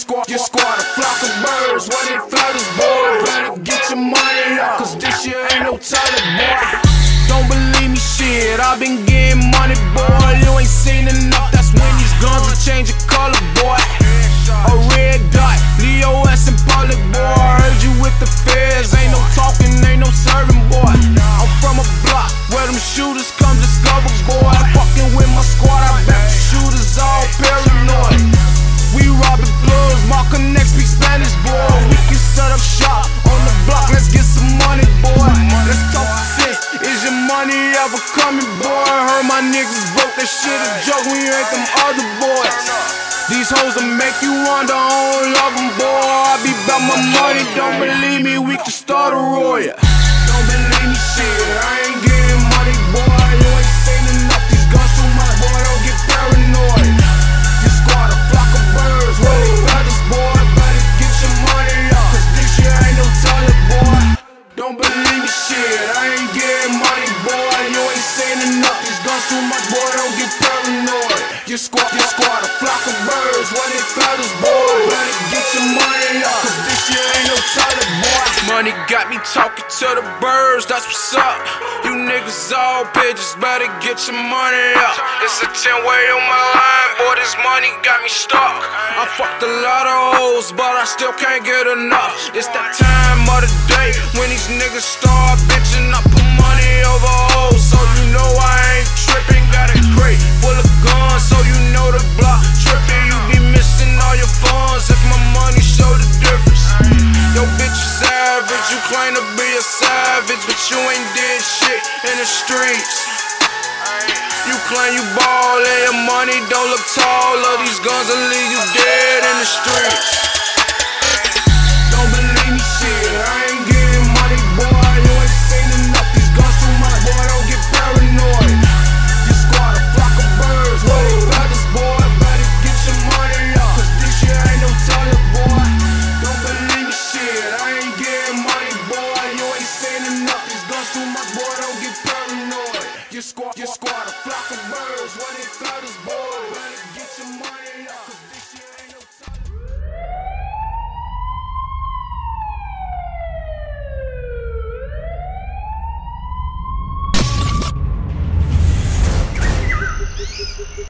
squad, your squad, a flock of birds. When it flutters, boy, better get your money up. Cause this year ain't no telling, boy. Don't believe me, shit. I've been getting money, boy. You ain't seen enough. That's when these guns will change your color, boy. A red dot, Leo S in public, boy. Heard you with the feds. Ain't no talking, ain't no serving, boy. I'm from a block where them shooters come discover, boy. Fucking with my squad, I bet money ever coming, boy? Heard my niggas broke that shit a joke, we ain't them other boys. These hoes will make you wonder, I don't love them, boy. I be about my money, don't believe me, we can start a royal. Paranoid. Your squad, your squad, a flock of birds, when it feathers, boy. Better get your money up, cause this year ain't no telling, boy. Money got me talking to the birds, that's what's up. You niggas all bitches, better get your money up. It's a 10 way on my line, boy. This money got me stuck. I fucked a lot of hoes, but I still can't get enough. It's that time of the day when these niggas start bitching. I the streets. You claim you ball and your money don't look tall. All these guns will leave you Your squad, your squad, a flock of birds when it this boy. Get your money up, this ain't no